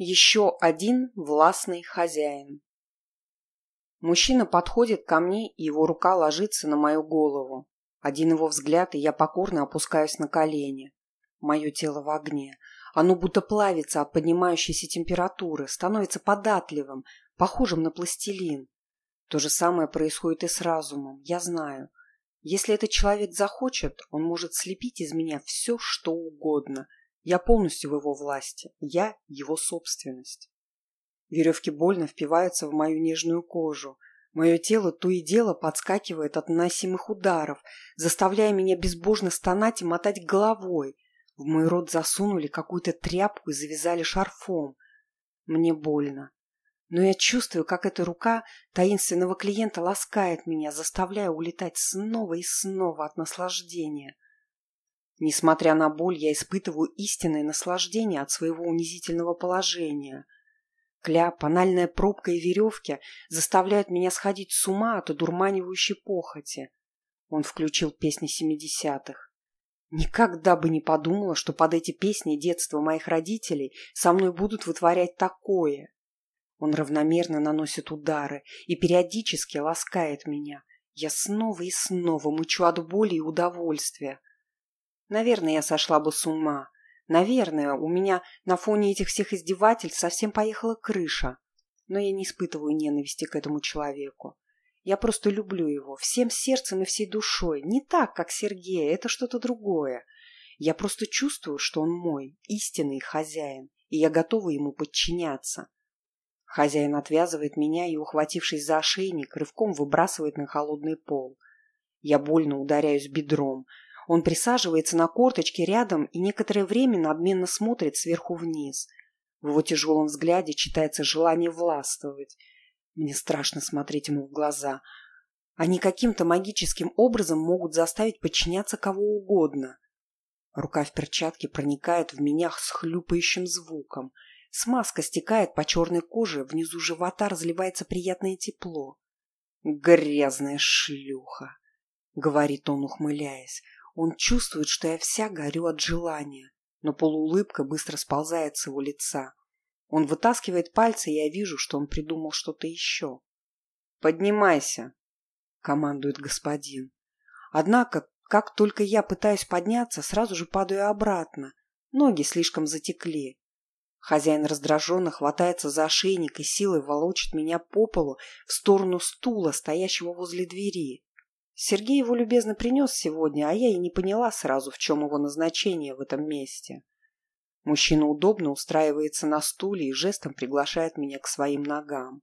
Еще один властный хозяин. Мужчина подходит ко мне, и его рука ложится на мою голову. Один его взгляд, и я покорно опускаюсь на колени. Мое тело в огне. Оно будто плавится от поднимающейся температуры, становится податливым, похожим на пластилин. То же самое происходит и с разумом, я знаю. Если этот человек захочет, он может слепить из меня все, что угодно – я полностью в его власти. Я его собственность. Веревки больно впиваются в мою нежную кожу. Мое тело то и дело подскакивает от наносимых ударов, заставляя меня безбожно стонать и мотать головой. В мой рот засунули какую-то тряпку и завязали шарфом. Мне больно. Но я чувствую, как эта рука таинственного клиента ласкает меня, заставляя улетать снова и снова от наслаждения. Несмотря на боль, я испытываю истинное наслаждение от своего унизительного положения. Кляп, анальная пробка и веревки заставляют меня сходить с ума от одурманивающей похоти. Он включил песни семидесятых. Никогда бы не подумала, что под эти песни детства моих родителей со мной будут вытворять такое. Он равномерно наносит удары и периодически ласкает меня. Я снова и снова мычу от боли и удовольствия. Наверное, я сошла бы с ума. Наверное, у меня на фоне этих всех издевательств совсем поехала крыша. Но я не испытываю ненависти к этому человеку. Я просто люблю его всем сердцем и всей душой. Не так, как Сергея, это что-то другое. Я просто чувствую, что он мой, истинный хозяин, и я готова ему подчиняться. Хозяин отвязывает меня и, ухватившись за ошейник, рывком выбрасывает на холодный пол. Я больно ударяюсь бедром, он присаживается на корточке рядом и некоторое время надменно смотрит сверху вниз. В его тяжелом взгляде читается желание властвовать. Мне страшно смотреть ему в глаза. Они каким-то магическим образом могут заставить подчиняться кого угодно. Рука в перчатке проникает в меня с хлюпающим звуком. Смазка стекает по черной коже, внизу живота разливается приятное тепло. «Грязная шлюха!» — говорит он, ухмыляясь. Он чувствует, что я вся горю от желания, но полуулыбка быстро сползает с его лица. Он вытаскивает пальцы, и я вижу, что он придумал что-то еще. «Поднимайся!» — командует господин. Однако, как только я пытаюсь подняться, сразу же падаю обратно. Ноги слишком затекли. Хозяин раздраженно хватается за ошейник и силой волочит меня по полу в сторону стула, стоящего возле двери. Сергей его любезно принес сегодня, а я и не поняла сразу, в чем его назначение в этом месте. Мужчина удобно устраивается на стуле и жестом приглашает меня к своим ногам.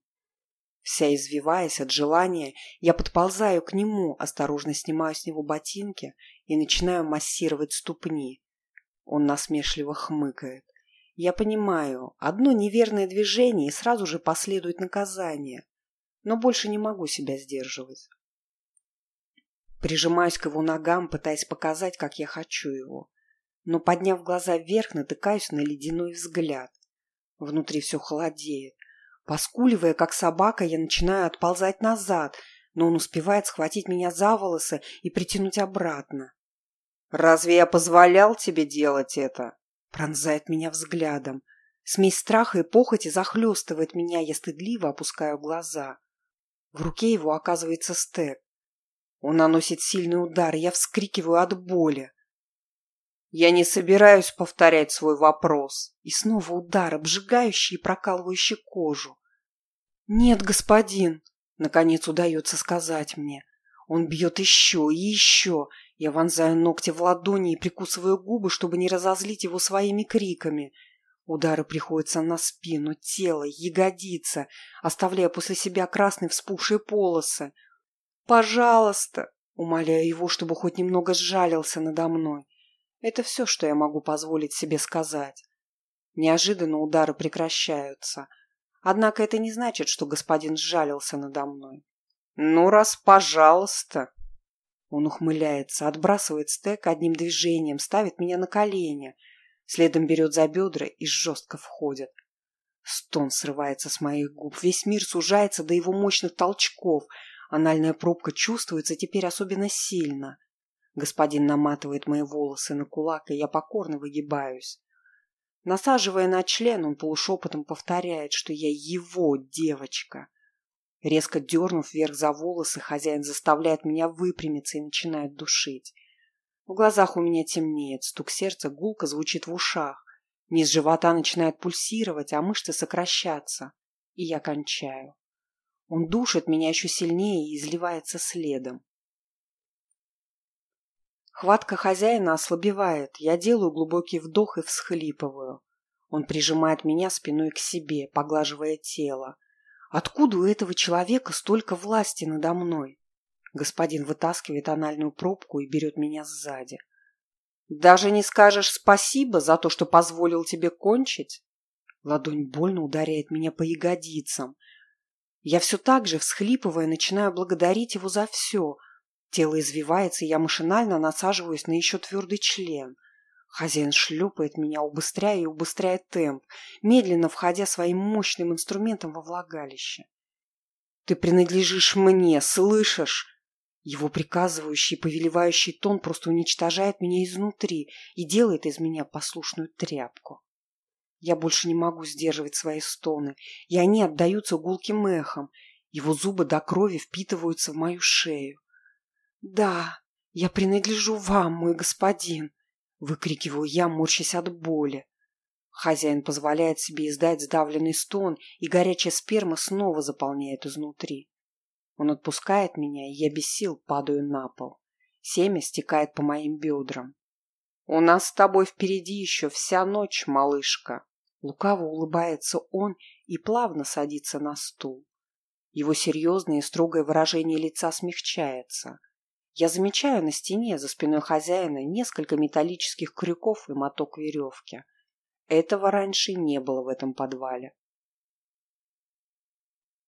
Вся извиваясь от желания, я подползаю к нему, осторожно снимаю с него ботинки и начинаю массировать ступни. Он насмешливо хмыкает. Я понимаю, одно неверное движение и сразу же последует наказание, но больше не могу себя сдерживать. Прижимаюсь к его ногам, пытаясь показать, как я хочу его. Но, подняв глаза вверх, натыкаюсь на ледяной взгляд. Внутри все холодеет. Поскуливая, как собака, я начинаю отползать назад, но он успевает схватить меня за волосы и притянуть обратно. «Разве я позволял тебе делать это?» Пронзает меня взглядом. Смесь страха и похоти захлестывает меня, я стыдливо опускаю глаза. В руке его оказывается стек. Он наносит сильный удар, я вскрикиваю от боли. Я не собираюсь повторять свой вопрос. И снова удар, обжигающий и прокалывающий кожу. «Нет, господин!» — наконец удается сказать мне. Он бьет еще и еще. Я вонзаю ногти в ладони и прикусываю губы, чтобы не разозлить его своими криками. Удары приходятся на спину, тело, ягодицы, оставляя после себя красные вспухшие полосы. Пожалуйста, умоляю его, чтобы хоть немного сжалился надо мной. Это все, что я могу позволить себе сказать. Неожиданно удары прекращаются. Однако это не значит, что господин сжалился надо мной. «Ну, раз пожалуйста!» Он ухмыляется, отбрасывает стек одним движением, ставит меня на колени, следом берет за бедра и жестко входит. Стон срывается с моих губ, весь мир сужается до его мощных толчков – Анальная пробка чувствуется теперь особенно сильно. Господин наматывает мои волосы на кулак, и я покорно выгибаюсь. Насаживая на член, он полушепотом повторяет, что я его девочка. Резко дернув вверх за волосы, хозяин заставляет меня выпрямиться и начинает душить. В глазах у меня темнеет, стук сердца гулко звучит в ушах. Низ живота начинает пульсировать, а мышцы сокращаться. И я кончаю. Он душит меня еще сильнее и изливается следом. Хватка хозяина ослабевает. Я делаю глубокий вдох и всхлипываю. Он прижимает меня спиной к себе, поглаживая тело. Откуда у этого человека столько власти надо мной? Господин вытаскивает анальную пробку и берет меня сзади. Даже не скажешь спасибо за то, что позволил тебе кончить? Ладонь больно ударяет меня по ягодицам. Я все так же, всхлипывая, начинаю благодарить его за все. Тело извивается, и я машинально насаживаюсь на еще твердый член. Хозяин шлепает меня, убыстряя и убыстряет темп, медленно входя своим мощным инструментом во влагалище. «Ты принадлежишь мне, слышишь?» Его приказывающий, повелевающий тон просто уничтожает меня изнутри и делает из меня послушную тряпку. Я больше не могу сдерживать свои стоны, и они отдаются гулким эхом. Его зубы до крови впитываются в мою шею. «Да, я принадлежу вам, мой господин!» — выкрикиваю я, морщась от боли. Хозяин позволяет себе издать сдавленный стон, и горячая сперма снова заполняет изнутри. Он отпускает меня, и я без сил падаю на пол. Семя стекает по моим бедрам. «У нас с тобой впереди еще вся ночь, малышка!» Лукаво улыбается он и плавно садится на стул. Его серьезное и строгое выражение лица смягчается. Я замечаю на стене за спиной хозяина несколько металлических крюков и моток веревки. Этого раньше не было в этом подвале.